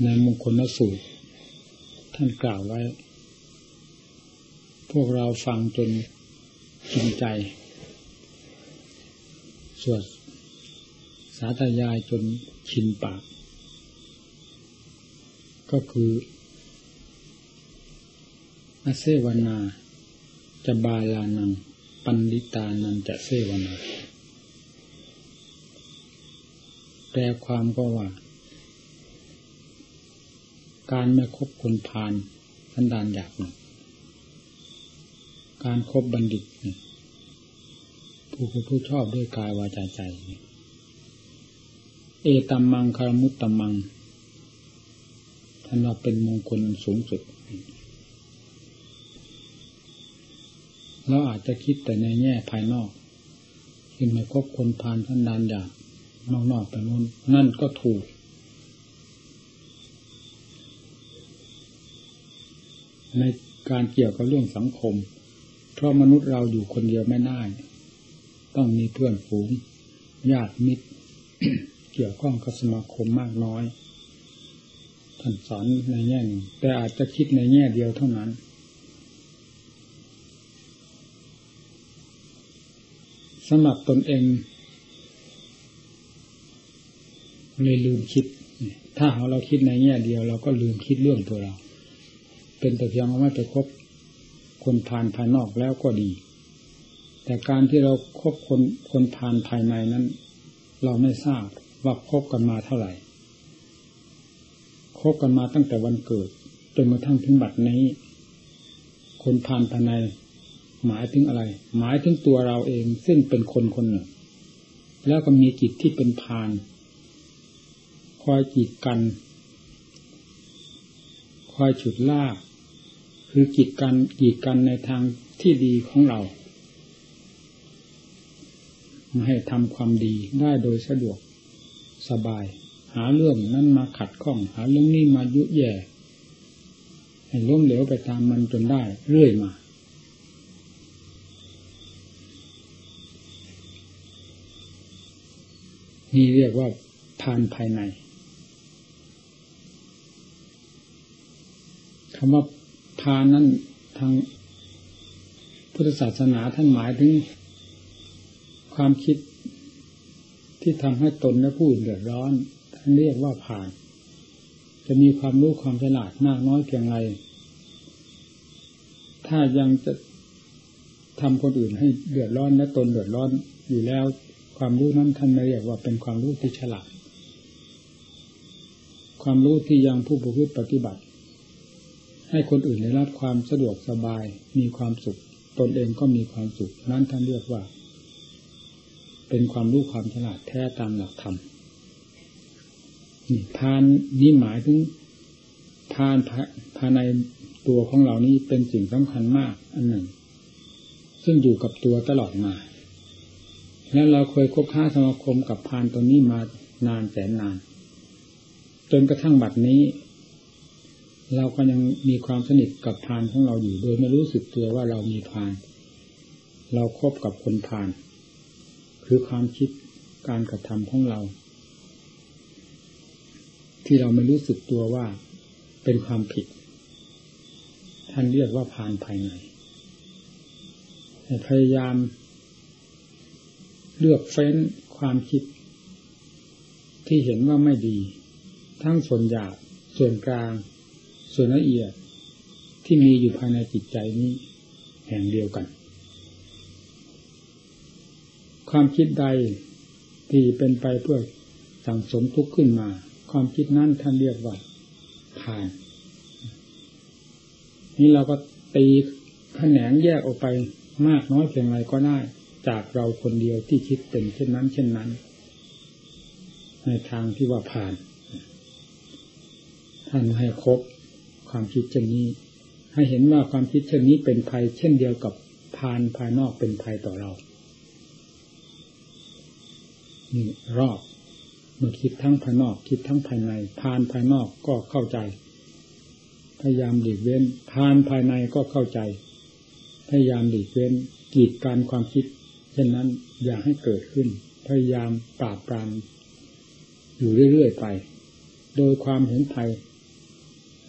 ในมงคลสูตร ท่านกล่าวไว้ พวกเราฟังจนกินใจ สวดสาธยายจนชินปาก ก็คืออาเซวนา จะบาลานัง ปันลิตานันจะเซวนา แปลความก็ว่า การไม่คบคนพาลสันดานอยากหนึ่งการครบบัณฑิตผู้ผู้ชอบด้วยกายวาจาใจ เอตัมมังคารมุตตัมมังท่านว่าเป็นมงคลสูงสุด เราอาจจะคิดแต่ในแง่ภายนอกคิดไม่คบคนพานท่านดานอยากนอกๆไปนู้นนั่นก็ถูก ในการเกี่ยวกับเรื่องสังคม เพราะมนุษย์เราอยู่คนเดียวไม่ได้ ต้องมีเพื่อนฝูงญาติมิตร เกี่ยวข้องกับสมาคมมากน้อยท่านสอนในแง่หนึ่งแต่อาจจะคิดในแง่เดียวเท่านั้น สำหรับตนเองเลยลืมคิด ถ้าเราคิดในแง่เดียว เราก็ลืมคิดเรื่องตัวเรา เป็นแต่เพียงว่าไม่ไปคบคนผ่านภายนอกแล้วก็ดี แต่การที่เราครบคนคนผ่านภายในนั้น เราไม่ทราบว่าคบกันมาเท่าไหร่คบกันมาตั้งแต่วันเกิดจนมาทั้งถึงบัดนี้ คนผ่านภายใน หมายถึงอะไร หมายถึงตัวเราเองซึ่งเป็นคนคนหนึ่ง แล้วก็มีจิตที่เป็นพาน คอยกีดกัน คอยฉุดลาก คือกีดกันกีดกันในทางที่ดีของเราให้ทำความดีได้โดยสะดวกสบาย หาเรื่องนั้นมาขัดข้อง หาเรื่องนี้มายุแย่ ให้ล้มเหลวไปตามมันจนได้เรื่อยมา นี่เรียกว่าทานภายในคำว่า พานนั้นทางพุทธศาสนาท่านหมายถึงความคิดที่ทำให้ตนและผู้อื่นเดือดร้อน ท่านเรียกว่าผ่าน จะมีความรู้ความฉลาดมากน้อยเพียงไร ถ้ายังจะทำคนอื่นให้เดือดร้อนและตนเดือดร้อนอยู่แล้ว ความรู้นั้นท่านไม่เรียกว่าเป็นความรู้ที่ฉลาด ความรู้ที่ยังผู้ประพฤติปฏิบัติ ให้คนอื่นได้รับความสะดวกสบาย มีความสุข ตนเองก็มีความสุข นั้นท่านเรียกว่า เป็นความรู้ความฉลาดแท้ตามหลักธรรมนี่พานนี้หมายถึงพานภายในตัวของเรานี้เป็นสิ่งสำคัญมากอันหนึ่ง ซึ่งอยู่กับตัวตลอดมา แล้วเราเคยคบค้าสมาคมกับพานตัวนี้มานานแสนนาน จนกระทั่งบัดนี้ เราก็ยังมีความสนิทกับพานของเราอยู่ โดยไม่รู้สึกตัวว่าเรามีพาน เราครบกับคนพาน คือความคิดการกระทำของเรา ที่เราไม่รู้สึกตัวว่าเป็นความผิด ท่านเรียกว่าพานภายในพยายาม เลือกเฟ้นความคิด ที่เห็นว่าไม่ดี ทั้งส่วนหยาบส่วนกลาง ส่วนละเอียดที่มีอยู่ภายในจิตใจนี้ แห่งเดียวกัน ความคิดใดที่เป็นไปเพื่อสั่งสมทุกข์ขึ้นมา ความคิดนั้นท่านเรียกว่าผ่าน นี่เราก็ตีแขนงแยกออกไปมากน้อยเพียงไรก็ได้จากเราคนเดียวที่คิดเป็นเช่นนั้น เช่นนั้น ในทางที่ว่าผ่าน ท่านให้ครบ ความคิดเช่นนี้ ให้เห็นว่าความคิดเช่นนี้เป็นภัยเช่นเดียวกับพานภายนอกเป็นภัยต่อเรานี่รอบเมื่อคิดทั้งภายนอก คิดทั้งภายในพานภายนอกก็เข้าใจ พยายามหลีกเว้นพานภายในก็เข้าใจ พยายามหลีกเว้นกีดการความคิด เช่นนั้นอย่าให้เกิดขึ้น พยายามปราบปรามอยู่เรื่อยๆไป โดยความเห็นภัย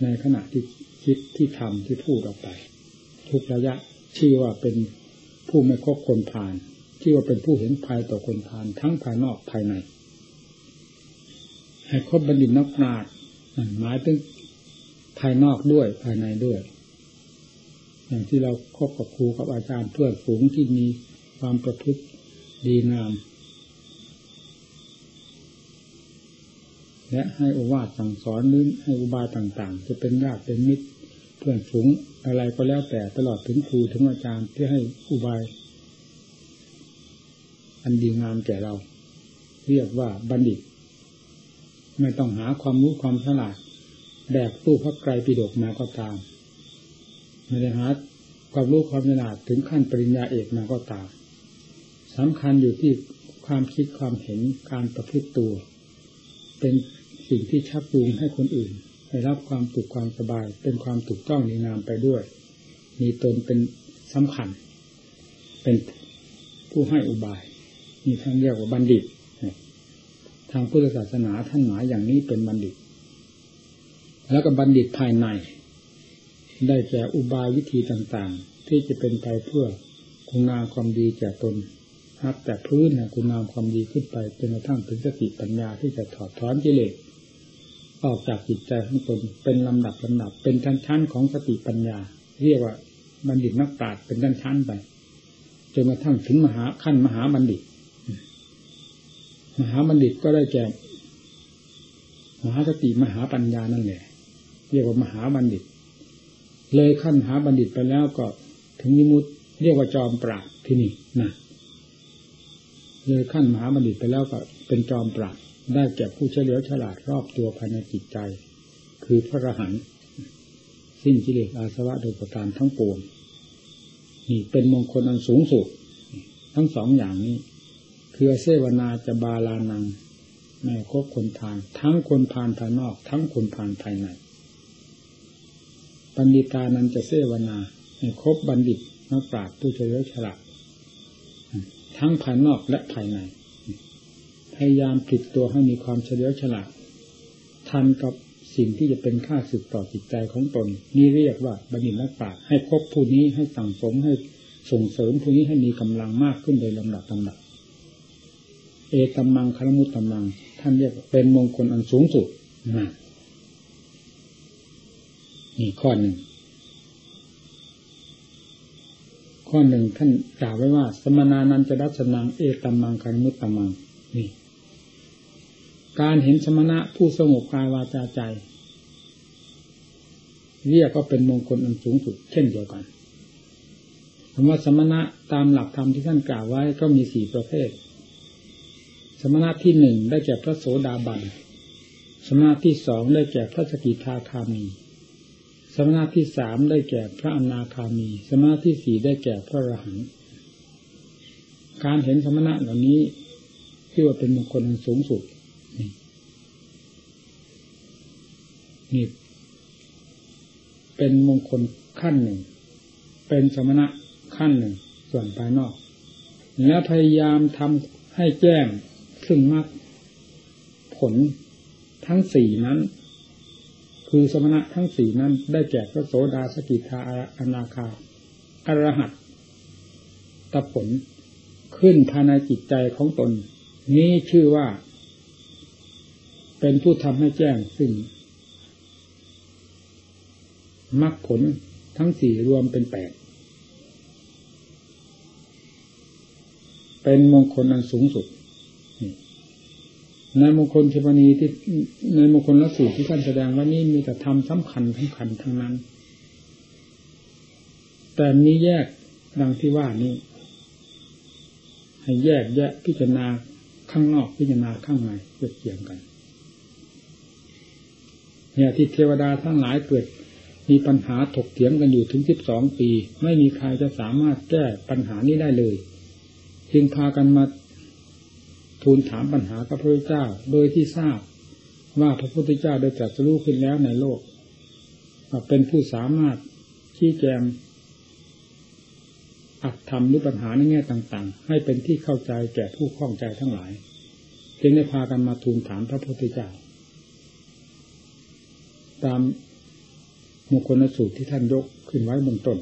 ในขณะที่คิดที่ทำที่พูดออกไป ทุกระยะชื่อว่าเป็นผู้ไม่คบคนผ่านชื่อว่าเป็นผู้เห็นภัยต่อคนผ่าน ทั้งภายนอกภายใน ให้คบบัณฑิตนักปราชญ์หมายถึงภายนอกด้วยภายในด้วย อย่างที่เราคบกับครูกับอาจารย์เพื่อนฝูงที่มีความประพฤติดีงาม และให้อวาทสั่งสอนนึ้ให้อุบายต่างๆ จะเป็นญาติเป็นมิตรเพื่อนฝูงอะไรก็แล้วแต่ตลอดถึงครูถึงอาจารย์ที่ให้อุบาย อันดีงามแก่เรา เรียกว่าบัณฑิต ไม่ต้องหาความรู้ความฉลาดแบกตู้พระไกรปิฎกมาก็ตามไม่ได้หาความรู้ความฉลาดถึงขั้นปริญญาเอกมาก็ตามสำคัญอยู่ที่ความคิดความเห็นการประพฤติตัว เป็น สิ่งที่ชักจูงให้คนอื่นได้รับความสุขความสบาย เป็นความถูกต้องดีงามไปด้วย มีตนเป็นสำคัญ เป็นผู้ให้อุบายมีท่านเรียกว่าบัณฑิต ทางพุทธศาสนาท่านหมายอย่างนี้เป็นบัณฑิต แล้วก็บัณฑิตภายใน ได้แก่อุบายวิธีต่างๆ ที่จะเป็นไปเพื่อคุณงามความดีแก่ตน นับแต่พื้นนะคุณงามความดีขึ้นไปจนกระทั่งถึงสติปัญญาที่จะถอดถอนกิเลสออกจากจิตใจของตนเป็นลำดับลำดับ เป็นชั้นๆของสติปัญญา เรียกว่าบัณฑิตนักปราชญ์เป็นชั้นๆไปจนกระทั่งถึงมหาขั้นมหาบัณฑิต มหาบัณฑิตก็ได้แก่มหาสติมหาปัญญานั่นแหละเรียกว่ามหาบัณฑิต เลยขั้นมหาบัณฑิตไปแล้วก็ถึงนิมุตเรียกว่าจอมปราบที่นี่นะ เลยขั้นมหาบัณฑิตไปแล้วก็เป็นจอมปราบได้แก่ผู้เฉลียวฉลาดรอบตัวภายในจิตใจ คือพระรหันต์สิ้นกิเลสอาสวะโดยประการทั้งปวงนี่เป็นมงคลอันสูงสุด ทั้งสองอย่างนี้ คือเสวนาจะบาลานังแม่คบคนทาน ทั้งคนผ่านภายนอก ทั้งคนผ่านภายในปัณฑิตานั้นจะเสวนาให้คบบัณฑิตนักปราชญ์ผู้เฉลียวฉลาด ทั้งภายนอกและภายใน พยายามผลิตตัวให้มีความเฉลียวฉลาด ทันกับสิ่งที่จะเป็นค่าสึกต่อจิตใจของตน นี่เรียกว่าบัณฑิตนักปราชญ์ให้คบผู้นี้ให้สั่งสมให้ส่งเสริมผู้นี้ให้มีกำลังมากขึ้นโดยลำดับลำดับเอตัมมังคารมุตตัมมัง ท่านเรียกเป็นมงคลอันสูงสุดนะนี่ข้อหนึ่ง ข้อหนึ่งท่านกล่าวไว้ว่า สมนานันจะรัชนังเอตัมมังคารมุตตัมมังนี่ การเห็นสมณะผู้สงบกายวาจาใจ เรียกก็เป็นมงคลอันสูงสุดเช่นเดียวกันคำว่าสมณะตามหลักธรรมที่ท่านกล่าวไว้ก็มีสี่ประเภท สมณะที่หนึ่งได้แก่พระโสดาบัน สมณะที่สองได้แก่พระสกิทาคามี สมณะที่สามได้แก่พระอนาคามี สมณะที่สี่ได้แก่พระอรหันต์การเห็นสมณะเหล่านี้ที่ว่าเป็นมงคลอันสูงสุดนี่นี่เป็นมงคลขั้นหนึ่ง เป็นสมณะขั้นหนึ่ง ส่วนภายนอก และพยายามทำให้แจ้งซึ่งมรรคผลทั้งสี่นั้น คือสมณะทั้งสี่นั้นได้แก่พระโสดาสกิทาอนาคาอรหัตตผลขึ้นภายในจิตใจของตน นี้ชื่อว่า เป็นผู้ทำให้แจ้งซึ่งมรรคผลทั้งสี่รวมเป็นแปดเป็นมงคลอันสูงสุด ในมงคลเทวนีที่ในมงคลละสูตรที่ท่านแสดงว่านี่มีแต่ธรรมสำคัญสำคัญทั้งนั้น แต่นี้แยกดังที่ว่านี้ให้แยกแยะพิจารณาข้างนอกพิจารณาข้างในเกี่ยวเกี่ยงกัน เนี่ยที่เทวดาทั้งหลายเกิดมีปัญหาถกเถียงกันอยู่ถึงสิบสองปี ไม่มีใครจะสามารถแก้ปัญหานี้ได้เลย จึงพากันมา ทูลถามปัญหากับพระเจ้า โดยที่ทราบว่าพระพุทธเจ้าได้ตรัสรู้ขึ้นแล้วในโลก เป็นผู้สามารถชี้แจงอัดทำหรือปัญหาในแง่ต่าง ๆ ให้เป็นที่เข้าใจแก่ผู้ข้องใจทั้งหลาย จึงได้พากันมาทูลถามพระพุทธเจ้า ตามมงคลสูตรที่ท่านยกขึ้นไว้เบื้องต้น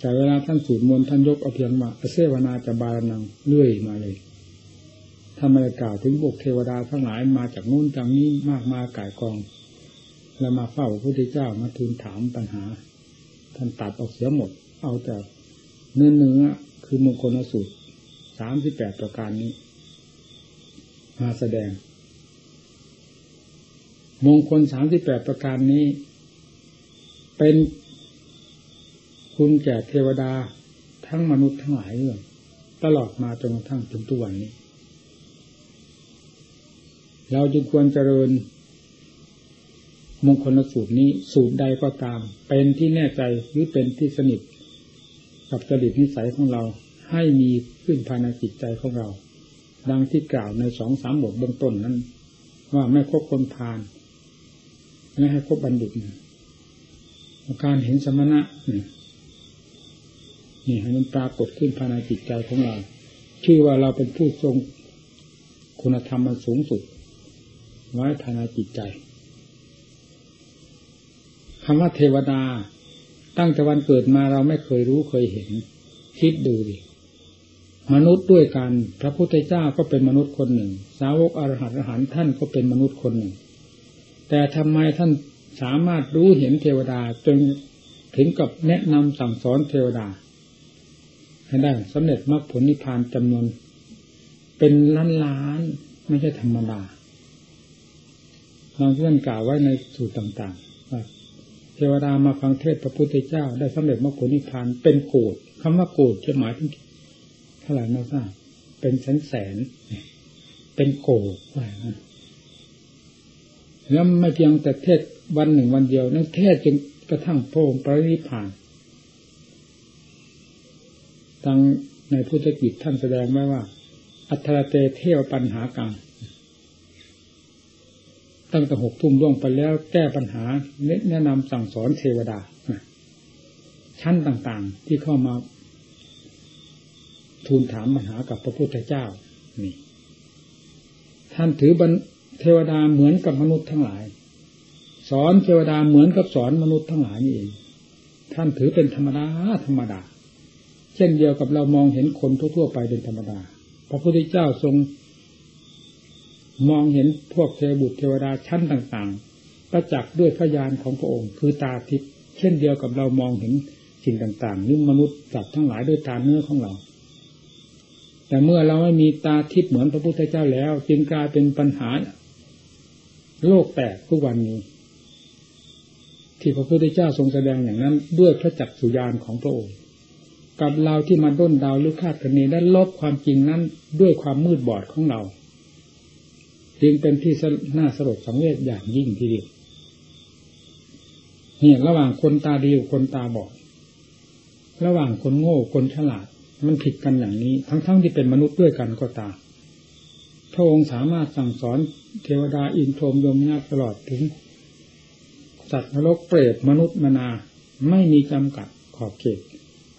แต่เวลาท่านสูตรมนต์ท่านยกเอาเพียงมาเสวนาจะบาลนังเลื่อยมาเลยทำไรกล่าวถึงบกเทวดาทั้งหลายมาจากนู้นจากนี้มากมาก่ายกอง แล้วมาเฝ้าพระพุทธเจ้ามาทูลถามปัญหา ท่านตัดออกเสียหมด เอาแต่เนื้อเนื้อคือมงคลสูตรสามสิบแปดประการนี้ มาแสดง มงคลสามสิบแปดประการนี้ เป็น คุณแก่เทวดาทั้งมนุษย์ทั้งหลายเรื่องตลอดมาจนกระทั่งถึงทุกวันนี้ เราจึงควรเจริญ มงคลสูตรนี้สูตรใดก็ตาม เป็นที่แน่ใจหรือเป็นที่สนิทกับจริตนิสัยของเราให้มีขึ้นภายในจิตใจของเรา ดังที่กล่าวในสองสามบทเบื้องต้นนั้น ว่าไม่คบคนพาลไม่ให้คบบัณฑิตการเห็นสมณะ นี่ให้มันปรากฏขึ้นภายในจิตใจของเรา ชื่อว่าเราเป็นผู้ทรงคุณธรรมมันสูงสุด ไว้ภายในจิตใจคำว่าเทวดา ตั้งแต่วันเกิดมาเราไม่เคยรู้เคยเห็น คิดดูดิมนุษย์ด้วยกัน พระพุทธเจ้าก็เป็นมนุษย์คนหนึ่ง สาวกอรหัตอรหันท่านก็เป็นมนุษย์คนหนึ่ง แต่ทำไมท่านสามารถรู้เห็นเทวดาจนถึงกับแนะนำสั่งสอนเทวดา ให้ได้สำเร็จมรรคผลนิพพานจำนวน เป็นล้านล้านไม่ใช่ธรรมดาเราที่ท่านกล่าวไว้ในสูตรต่างๆว่าเทวดามาฟังเทศพระพุทธเจ้า ได้สำเร็จมรรคผลนิพพานเป็นโกรธคำว่าโกรธจะหมายถึงเท่าไหร่ไม่ทราบเป็นแสนแสนเป็นโกรธนะแล้วไม่เพียงแต่เทศวันหนึ่งวันเดียวนั่นเทศจนกระทั่งพระองค์ปรินิพพาน ทั้งในพุทธกิจท่านแสดงไว้ว่า อัตราเตเทวปัญหากังตั้งแต่หกทุ่มล่วงไปแล้วแก้ปัญหาแนะนำสั่งสอนเทวดาชั้นต่างๆที่เข้ามา ทูลถามปัญหากับพระพุทธเจ้า นี่ ท่านถือบเทวดาเหมือนกับมนุษย์ทั้งหลาย สอนเทวดาเหมือนกับสอนมนุษย์ทั้งหลายนี่เองท่านถือเป็นธรรมดาธรรมดา ช่นเดียวกับเรามองเห็นคนทั่วๆไปเป็นธรรมดา พระพุทธเจ้าทรง มองเห็นพวกเทวบุตรเทวดาชั้นต่างๆ ประจักษ์ด้วยพยานของพระองค์ คือตาทิพย์เช่นเดียวกับเรามองเห็นสิ่งต่างๆนี่มนุษย์จับทั้งหลายด้วยตาเนื้อของเรา แต่เมื่อเราไม่มีตาทิพย์เหมือนพระพุทธเจ้าแล้ว จึงกลายเป็นปัญหา โลกแตกทุกวันนี้ ที่พระพุทธเจ้าทรงแสดงอย่างนั้นด้วยพระจักสุญานของพระองค์ กับเราที่มาด้นดาวหรือคาดคะเนได้ลบความจริงนั้นด้วยความมืดบอดของเรา จึงเป็นที่น่าสลดสังเวชอย่างยิ่งทีเดียวเนี่ยระหว่างคนตาดีกับคนตาบอด ระหว่างคนโง่คนฉลาด มันผิดกันอย่างนี้ ทั้งๆทที่เป็นมนุษย์ด้วยกันก็ตามพระองค์สามารถสั่งสอนเทวดาอินโทมยมนาตลอดถึงสัตว์นรกเปรตมนุษย์มนา ไม่มีจำกัดขอบเขต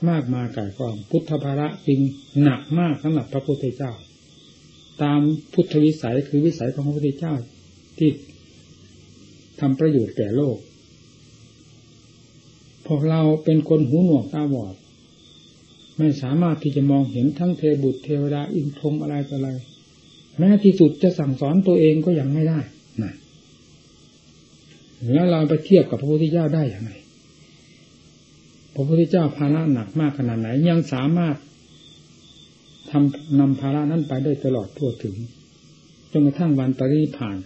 มากมากายกองพุทธภาระจริงหนักมากสำหรับพระพุทธเจ้า ตามพุทธวิสัยคือวิสัยของพระพุทธเจ้าที่ทำประโยชน์แก่โลก พวกเราเป็นคนหูหนวกตาบอด ไม่สามารถที่จะมองเห็นทั้งเทบุตรเทวดาอินทรมอะไรต่ออะไรแม้ที่สุดจะสั่งสอนตัวเองก็ยังไม่ได้นะแล้วเราไปเทียบกับพระพุทธเจ้าได้อย่างไร พระพุทธเจ้าภาระหนักมากขนาดไหน ยังสามารถทำนำภาระนั้นไปได้ตลอดทั่วถึงจนกระทั่งวันปริผ่าน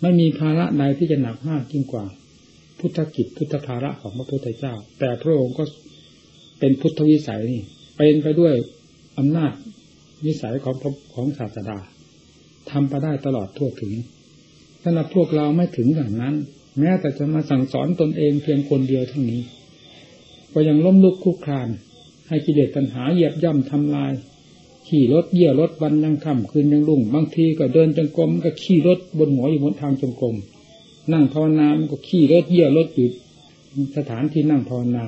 ไม่มีภาระใดที่จะหนักมากยิ่งกว่า พุทธกิจพุทธภาระของพระพุทธเจ้า แต่พระองค์ก็เป็นพุทธวิสัยนี่เป็นไปด้วยอำนาจวิสัยของของศาสดาทำไปได้ตลอดทั่วถึงสำหรับพวกเราไม่ถึงอย่างนั้น แม้แต่จะมาสั่งสอนตนเองเพียงคนเดียวเท่านี้ ก็ยังล้มลุกคุกคาน ให้กิเลสตัณหาเหยียบย่ำทำลาย ขี่รถเยี่ยรถวันยังค่ำคืนยังรุ่ง บางทีก็เดินจงกรมก็ขี่รถบนหัวอยู่บนทางจงกรมนั่งภาวนามันก็ขี่รถเยี่ยรถอยู่สถานที่นั่งภาวนา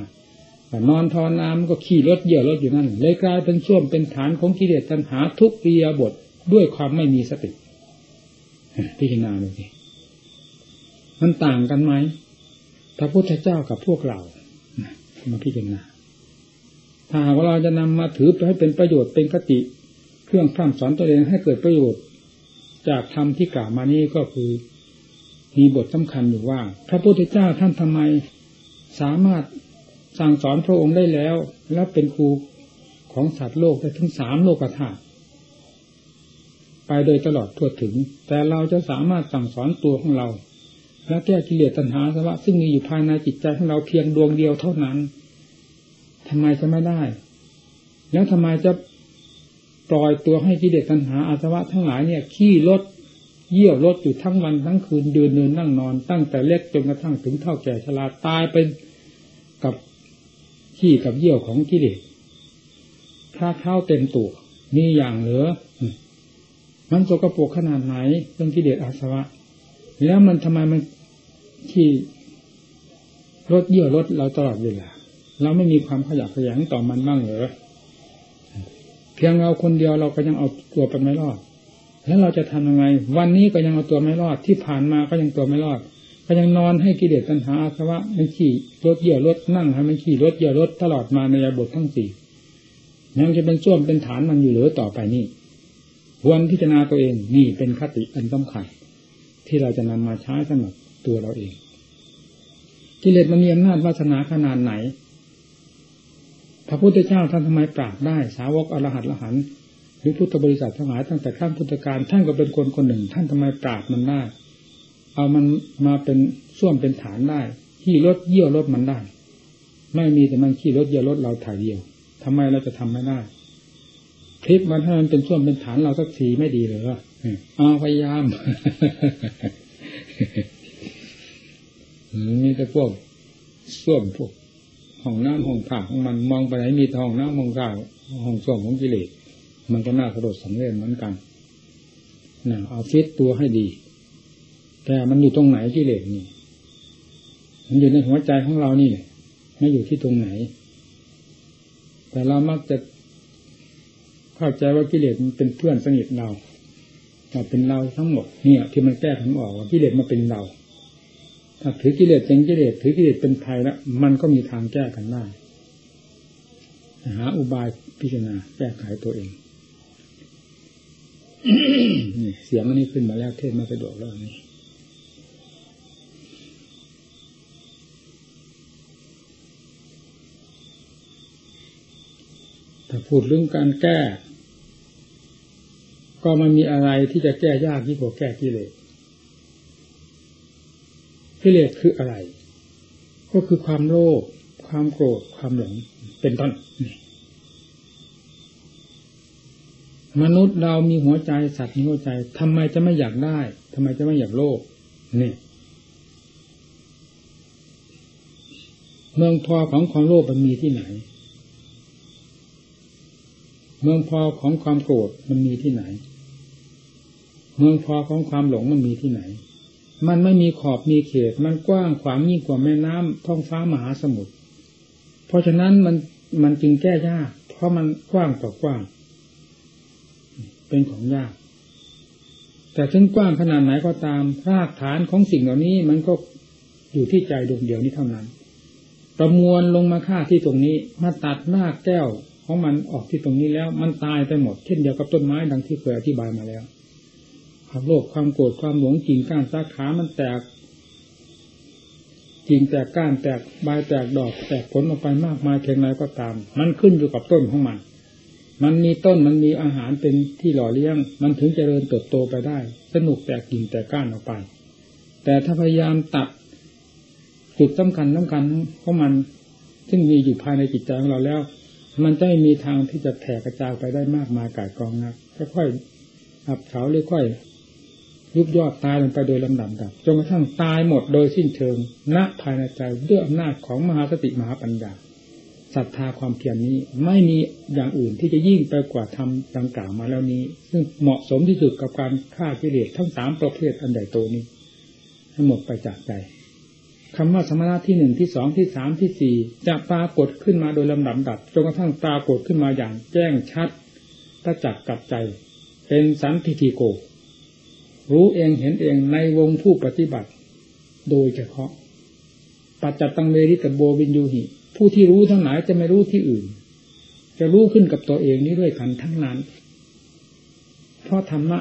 นอนภาวนามันก็ขี่รถเยี่ยรถอยู่นั่นเลยกลายเป็นช่วงเป็นฐานของกิเลสตัณหาทุกปียบทด้วยความไม่มีสติพิจารณาดูสิ มันต่างกันไหมพระพุทธเจ้ากับพวกเรามาพิจารณาถ้าว่าเราจะนำมาถือไปให้เป็นประโยชน์เป็นคติ เครื่องพร่ำสอนตัวเองให้เกิดประโยชน์ จากธรรมที่กล่าวมานี้ก็คือมีบทสำคัญอยู่ว่า พระพุทธเจ้าท่านทำไมสามารถสั่งสอนพระองค์ได้แล้ว และเป็นครูของสัตว์โลกได้ถึงสามโลกธาตุไปโดยตลอดทั่วถึง แต่เราจะสามารถสั่งสอนตัวของเรา และแก้กิเลสตัณหาสวะซึ่งมีอยู่ภายในจิตใจของเราเพียงดวงเดียวเท่านั้นทำไมจะไม่ได้ แล้วทำไมจะปล่อยตัวให้กิเลสตัณหาอาสวะทั้งหลายเนี่ยขี้ลดเยี่ยวลดอยู่ทั้งวันทั้งคืนเดินเดินนั่งนอน ตั้งแต่เล็กจนกระทั่งถึงเท่าแก่ชราตายไปกับขี้กับเยี่ยวของกิเลสพระเท้าเต็มตัวมีอย่างเหลือมันโสกรปรกขนาดไหนเรื่องกิเลสอาสวะ แล้วมันทำไมมันที่รถเยี่ยวรถเราตลอดเวลาเราไม่มีความขยักขยันต่อมันบ้างเหรอเพียงเราคนเดียวเราก็ยังเอาตัวไปไม่รอด แล้วเราจะทำยังไง วันนี้ก็ยังเอาตัวไม่รอด ที่ผ่านมาก็ยังตัวไม่รอด ก็ยังนอนให้กิเลสตัณหาอาสวะมันขี่รถเยี่ยวรถนั่งให้มันขี่รถเยี่ยวรถตลอดมาในยาบททั้งสี่ยังจะเป็นส่วมเป็นฐานมันอยู่หรือต่อไปนี่ควรพิจารณาตัวเองนี่เป็นคติอันสำคัญ ที่เราจะนำมาใช้สำหรับตัวเราเองกิเลสมันมีอำนาจวาสนาขนาดไหน พระพุทธเจ้าท่านทำไมปราบได้ สาวกอรหัตละหันหรือพุทธบริษัททั้งหลายตั้งแต่ขั้นพุทธการท่านก็เป็นคนคนหนึ่ง ท่านทำไมปราบมันได้เอามันมาเป็นส่วมเป็นฐานได้ขี่รถเยี่ยวรถมันได้ ไม่มีแต่มันขี่รถเยี่ยวรถเราถ่ายเดียวทำไมเราจะทำไม่ได้คลิปมันให้มันเป็นส่วนเป็นฐานเราสักทีไม่ดีเลย เอาพยายามมีแต่พวกส้วมพวกห้องน้ำห้องผ่าของมันมองไปไหนมีห้องน้ำห้องข้าวห้องส้วมของกิเลสมันก็น่าสะดดสังเวชเหมือนกันนะเอาฟิตตัวให้ดี แต่มันอยู่ตรงไหนกิเลสนี่ มันอยู่ในหัวใจของเรานี่ไม่อยู่ที่ตรงไหน แต่เรามักจะเข้าใจว่ากิเลสมันเป็นเพื่อนสนิทเรา เราเป็นเราทั้งหมดเนี่ย ที่มันแก้ทั้งออกว่ากิเลสมาเป็นเรา ถ้าถือกิเลสเป็นกิเลสถือกิเลสเป็นภัยแล้วมันก็มีทางแก้กันได้หาอุบายพิจารณาแก้ไขตัวเองนี่เสียงอันนี้ขึ้นมาแล้วเทศมาสะดวกแล้วนี่ถ้าพูดเรื่องการแก้ ก็มันมีอะไรที่จะแก้ยากที่กว่าแก้กิเลสกิเลสคืออะไร ก็คือความโลภความโกรธความหลงเป็นต้นมนุษย์เรามีหัวใจสัตว์มีหัวใจทำไมจะไม่อยากได้ทำไมจะไม่อยากโลภนี่เมืองพอของความโลภมันมีที่ไหน เมืองพอของความโกรธมันมีที่ไหน เมืองพอของความหลงมันมีที่ไหน มันไม่มีขอบมีเขต มันกว้างขวางยิ่งกว่าแม่น้ำท้องฟ้ามหาสมุทร เพราะฉะนั้นมันมันจึงแก้ยาก เพราะมันกว้างต่อกว้าง เป็นของยาก แต่ถึงกว้างขนาดไหนก็ตามรากฐานของสิ่งเหล่านี้มันก็อยู่ที่ใจดวงเดียวนี้เท่านั้น ประมวลลงมาค่าที่ตรงนี้ มาตัดหน้าแก้วของมันออกที่ตรงนี้แล้ว มันตายไปหมด เช่นเดียวกับต้นไม้ดังที่เคยอธิบายมาแล้ว ความโลภความโกรธความหลงกิ่งก้านสาขามันแตกกิ่งแตกก้านแตกใบแตกดอกแตกผลออกไปมากมายเพียงไรก็ตาม มันขึ้นอยู่กับต้นของมัน มันมีต้นมันมีอาหารเป็นที่หล่อเลี้ยง มันถึงจเจริญเติบโตไปได้ สนุกแตกกิ่งแตกก้านออกไป แต่ถ้าพยายามตัดจุดสำคัญสำคัญของมันซึ่งมีอยู่ภายในจิตใจของเราแล้ว มันจะไม่มีทางที่จะแผ่กระจายไปได้มากมายกายกองนะค่อยๆอับเฉาหรือค่อ ยุบยอดตายลงไปโดยลำดับดับจนกระทั่งตายหมดโดยสิ้นเชิงณภายในใจด้วยอำนาจของมหาสติมหาปัญญาศรัทธาความเพียรนนี้ไม่มีอย่างอื่นที่จะยิ่งไปกว่าทำดังกล่าวมาแล้วนี้ ซึ่งเหมาะสมที่สุดกับการฆ่ากิเลสทั้งสามประเภทอันใหญ่โตนี้ให้หมดไปจากใจคำว่าสมณะที่หนึ่งที่สองที่สามที่สี่จะปรากฏขึ้นมาโดยลำดับดับจนกระทั่งปรากฏขึ้นมาอย่างแจ้งชัดประจักษ์กับใจ เป็นสันทิฏฐิโก รู้เองเห็นเองในวงผู้ปฏิบัติ โดยเฉพาะ ปัจจตังเวริตโบวินยูหิ ผู้ที่รู้ทั้งหลายจะไม่รู้ที่อื่น จะรู้ขึ้นกับตัวเองนี้ด้วยกันทั้งนั้น เพราะธรรมะ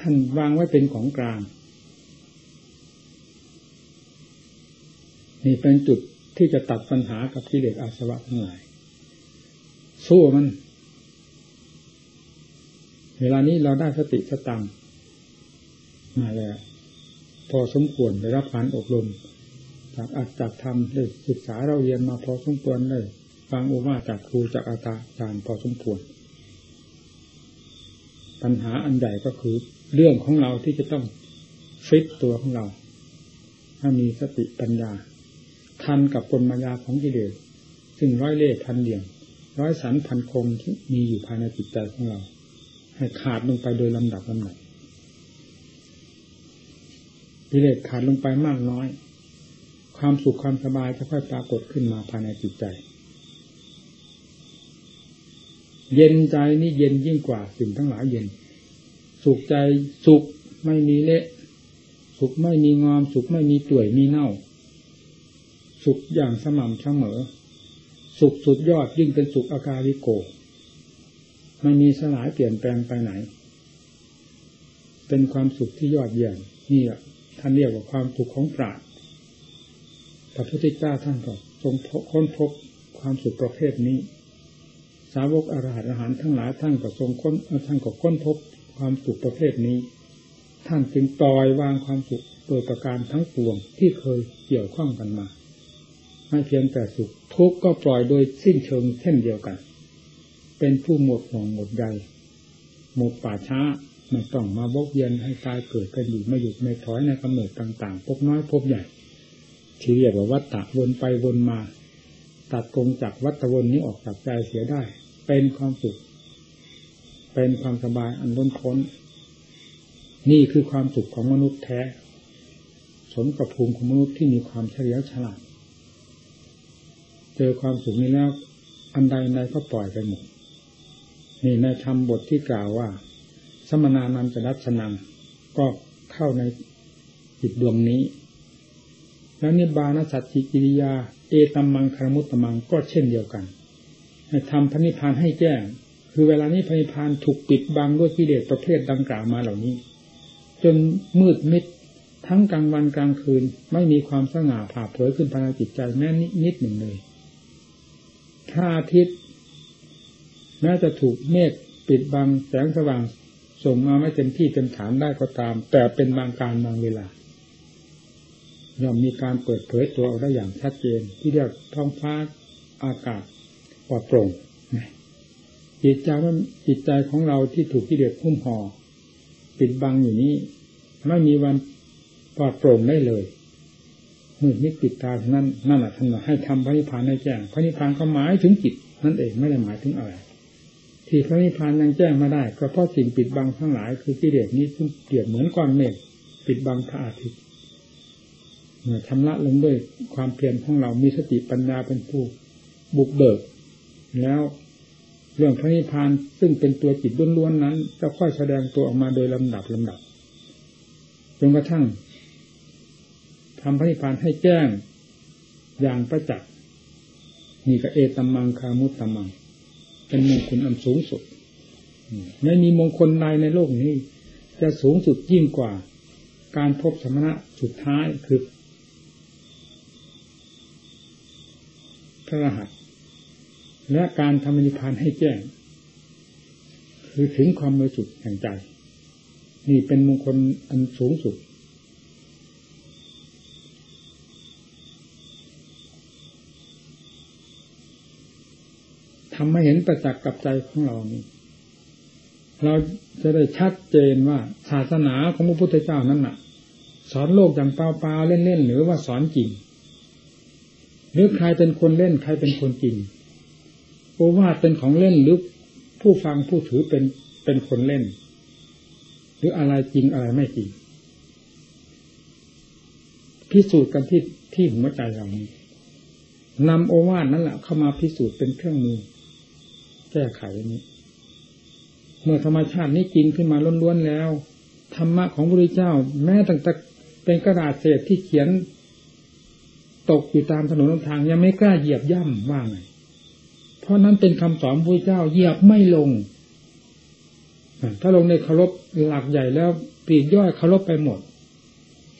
ท่านวางไว้เป็นของกลาง นี่เป็นจุดที่จะตัดปัญหากับกิเลสอาสวะทั้งหลาย สู้มัน เวลานี้เราได้สติสตัง มาแล้ว พอสมควรได้รับการอบรม จากอาจากธรรมได้ศึกษาเราเรียนมาพอสมควรเลยฟังโอวาจากครูจากอาจารย์พอสมควร ปัญหาอันใหญ่ก็คือเรื่องของเราที่จะต้องฟิตตัวของเราถ้ามีสติปัญญา ทันกับกลมายาของกิเลสซึ่งร้อยเล่พันเดี่ยงร้อยสันพันคงที่มีอยู่ภายในจิตใจของเรา ให้ขาดลงไปโดยลำดับลำดัก เลสขาดลงไปมากน้อย ความสุขความสบายจะค่อยปรากฏขึ้นมาภายในจิตใจ เย็นใจนี่เย็นยิ่งกว่าสิ่งทั้งหลายเย็น สุขใจสุขไม่มีเละ สุขไม่มีงอม สุขไม่มีต่วยมีเน่า สุขอย่างสม่ำเสมอ สุขสุดยอดยิ่งเป็นสุขอาการิโกไม่มีสลายเปลี่ยนแปลงไปไหน เป็นความสุขที่ยอดเยี่ยมนี่แหละ ท่านเรียกว่าความสุขของปราชญ์พระพุทธเจ้าท่านก็ทรงค้นพบความสุขประเภทนี้ สาวกอรหัตอาหารทั้งหลายท่านก็ทรงค้นท่านก็ค้นพบความสุขประเภทนี้ ท่านจึงปล่อยวางความสุขโดยประการทั้งปวงที่เคยเกี่ยวข้องกันมาไม่เพียงแต่สุขทุกข์ก็ปล่อยโดยสิ้นเชิงเช่นเดียวกัน เป็นผู้หมดห่วงหมดใยหมดป่าช้า ไม่ต้องมาบกเย็นให้ตายเกิดกันอยู่ไม่หยุดไม่ถอยในกำเนิดต่าง ๆ พบน้อยพบใหญ่ ที่เรียกว่าวัฏฏะวนไปวนมา ตัดกงจากวัฏวนนี้ออกจากใจเสียได้ เป็นความสุข เป็นความสบายอันล้นพ้น นี่คือความสุขของมนุษย์แท้ สมกับภูมิของมนุษย์ที่มีความเฉลียวฉลาด เจอความสุขนี้แล้วอันใดใดก็ปล่อยไปหมดนี่ในธรรมบทที่กล่าวว่า สมนานันจะรัชนังก็เข้าในจิตดวงนี้ แล้วนิบานสัจจิกิริยา เอตัมมังคารมุตตมังก็เช่นเดียวกันทำพระนิพพานให้แจ้ง คือเวลานี้พระนิพพานถูกปิดบังด้วยกิเลสประเภทดังกล่าวมาเหล่านี้ จนมืดมิดทั้งกลางวันกลางคืนไม่มีความสง่าผ่าเผยขึ้นภายในจิตใจแม้นิดหนึ่งเลยพระอาทิตย์แม้จะถูกเมฆปิดบังแสงสว่าง ส่งมาไม่เต็มที่เต็มฐานได้ก็ตาม แต่เป็นบางการบางเวลาย่อมมีการเปิดเผยตัวออกได้อย่างชัดเจน ที่เรียกท้องฟ้าอากาศปลอดโปร่งจิตใจว่าจิตใจของเราที่ถูกที่เดือดพุ่มห่อปิดบังอยู่นี้ไม่มีวันปลอดโปร่งได้เลยมืดมิดปิดตานั้นนั่นแหละท่านให้ทำพระนิพพานให้แจ้งพระนิพพานก็หมายถึงจิตนั่นเองไม่ได้หมายถึงอะไร ที่พระนิพพานยังแจ้งมาได้ก็เพราะสิ่งปิดบังทั้งหลาย คือกิเลสนี้ซึ่งเปรียบเหมือนก้อนเมฆปิดบังพระอาทิตย์เมื่อชำระลงด้วยความเพียรของเรามีสติปัญญาเป็นผู้บุกเบิก แล้วเรื่องพระนิพพานซึ่งเป็นตัวจิตล้วนๆนั้น จะค่อยแสดงตัวออกมาโดยลำดับลำดับจนกระทั่งทำพระนิพพานให้แจ้งอย่างประจักษ์นี่ก็เอตัมมังคามุตตัมมัง เป็นมงคลอันสูงสุด ไม่มีมงคลใดในโลกนี้ จะสูงสุดยิ่งกว่า การพบสมณะสุดท้ายคือ พระรหัส และการทำนิพพานให้แจ้ง คือถึงความบริสุทธิ์แห่งใจ นี่เป็นมงคลอันสูงสุด ทำให้เห็นประจักษ์กับใจของเรานี่เราจะได้ชัดเจนว่าศาสนาของพระพุทธเจ้านั้นน่ะ สอนโลกอย่างเปล่าๆเล่นๆหรือว่าสอนจริงหรือใครเป็นคนเล่นใครเป็นคนจริงโอวาทเป็นของเล่นหรือผู้ฟังผู้ถือเป็นเป็นคนเล่น หรืออะไรจริงอะไรไม่จริง พิสูจน์กันที่ที่หัวใจเรานี้นำโอวาทนั่นแหละเข้ามาพิสูจน์เป็นเครื่องมือ แก้ไขนี้ เมื่อธรรมชาตินี้จริงขึ้นมาล้วนๆแล้ว ธรรมะของพระพุทธเจ้า แม้ตั้งแต่เป็นกระดาษเศษที่เขียน ตกอยู่ตามถนนทางยังไม่กล้าเหยียบย่ำว่าไงเพราะนั้นเป็นคำสอนพระเจ้าเหยียบไม่ลง ถ้าลงในเคารพหลักใหญ่แล้วปีกย่อยเคารพไปหมด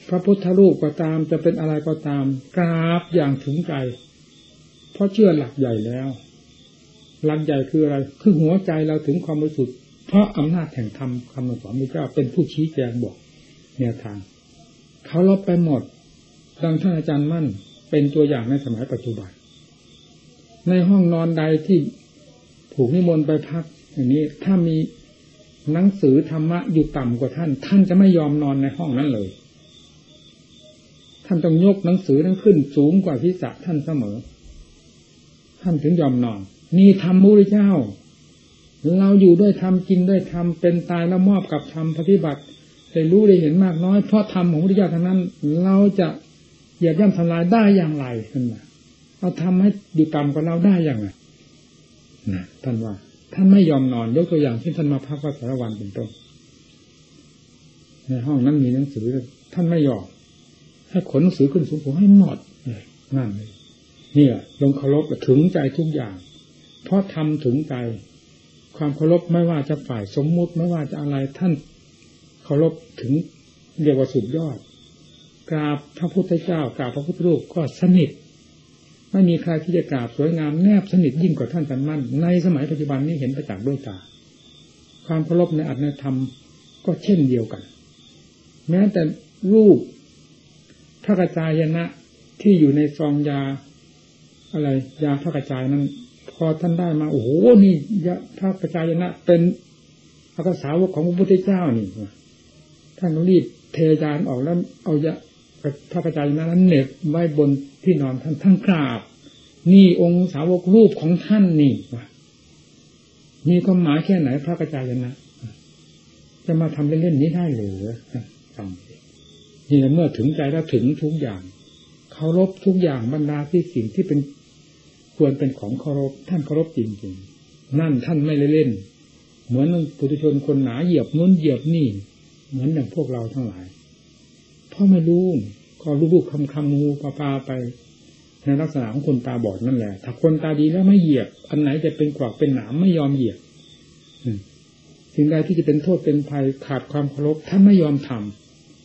พระพุทธรูปก็ตามจะเป็นอะไรก็ตามกราบอย่างถึงใจ เพราะเชื่อหลักใหญ่แล้ว หลักใหญ่คืออะไร คือหัวใจเราถึงความบริสุทธิ์เพราะอำนาจแห่งธรรมคำสอนพระเจ้าเป็นผู้ชี้แจงบอกแนวทาง เขาลบไปหมดดังท่านอาจารย์มั่น เป็นตัวอย่างในสมัยปัจจุบัน ในห้องนอนใดที่ผูกนิมนต์ไปพัก อย่างนี้ถ้ามีหนังสือธรรมะอยู่ต่ำกว่าท่าน ท่านจะไม่ยอมนอนในห้องนั้นเลย ท่านต้องยกหนังสือนั้นขึ้นสูงกว่าทิศท่านเสมอ ท่านถึงยอมนอน นี่ธรรมมุริเจ้า เราอยู่ด้วยธรรมกินด้วยธรรมเป็นตายแล้วมอบกับธรรมปฏิบัติได้รู้ได้เห็นมากน้อยเพราะธรรมของพระพุทธเจ้าทั้งนั้น เราจะเหยียบย่ำทำลายได้อย่างไรขึ้นมาเอาทำให้อยู่ต่ำกว่าเราได้อย่างไรนะท่านว่า ท่านไม่ยอมนอนยกตัวอย่างที่ท่านมาพักวัดสารวันเป็นต้นในห้องนั้นมีหนังสือ ท่านไม่ยอมให้ขนหนังสือขึ้นสูงผมให้หมดนั่นเลยนี่ยลงเคารพถึงใจทุกอย่าง เพราะทำถึงใจ ความเคารพไม่ว่าจะฝ่ายสมมุติไม่ว่าจะอะไรท่านเคารพถึงเรียกว่าสุดยอดกราบพระพุทธเจ้ากราบพระพุทธรูปก็สนิท ไม่มีใครที่จะกราบสวยงามแนบสนิทยิ่งกว่าท่านจันมั่น ในสมัยปัจจุบันนี้เห็นประจักษ์ด้วยตา ความเคารพในอัตนธรรมก็เช่นเดียวกัน แม้แต่รูปพระกระจายนะที่อยู่ในซองยา อะไรยาพระกระจายนั้น พอท่านได้มาโอ้โหนี่ยาพระกระจายนะเป็นพระสาวกของพระพุทธเจ้านี่ท่านรีบเทยานออกแล้วเอายาพระกระจายนะนั้นเหน็บไว้บนที่นอนท่านทั้งกราบ นี่องค์สาวกรูปของท่านนี่มีความหมายแค่ไหนพระกระจายนะจะมาทำเล่นๆนี้ได้หรือฟังนี่เมื่อถึงใจแล้วถึงทุกอย่างเคารพทุกอย่างบรรดาที่สิ่งที่เป็น ควรเป็นของเคารพท่านเคารพจริงๆ นั่นท่านไม่เล่น เหมือนปุถุชนคนหนาเหยียบนู้นเหยียบนี่ เหมือนอย่างพวกเราทั้งหลาย เพราะไม่รู้ก็ลูกๆคำคำงูปลาปลาไปในลักษณะของคนตาบอดนั่นแหละ ถ้าคนตาดีแล้วไม่เหยียบ อันไหนจะเป็นกวากเป็นหนามไม่ยอมเหยียบสิ่งใดที่จะเป็นโทษเป็นภัยขาดความเคารพท่านไม่ยอมท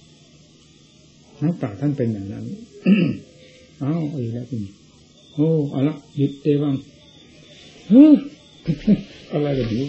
ำนักปราชญ์ท่านเป็นอย่างนั้น อ้าวอีกแล้วคุณ โอ้เอาละหยุดเตวังเฮ้ออะไรกันอยู่